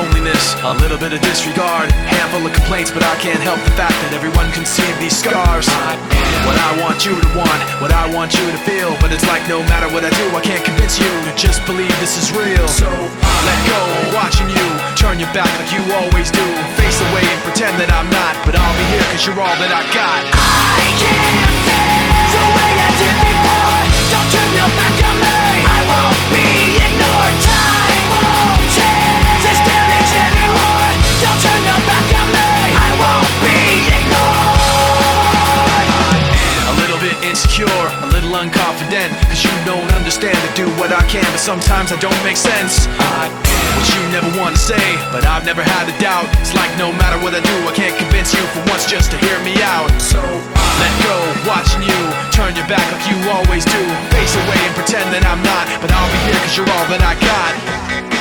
loneliness, a little bit of disregard, handful of complaints, but I can't help the fact that everyone can see these scars. What I want you to want, what I want you to feel, but it's like no matter what I do, I can't convince you to just believe this is real. So I let go, watching you turn your back like you always do, face away and pretend that I'm not, but I'll be here 'cause you're all that I got. I insecure, a little unconfident, cause you don't understand to do what I can, but sometimes I don't make sense. I what you never want to say, but I've never had a doubt. It's like no matter what I do, I can't convince you for once just to hear me out. So I let go, watching you turn your back like you always do. Face away and pretend that I'm not, but I'll be here cause you're all that I got.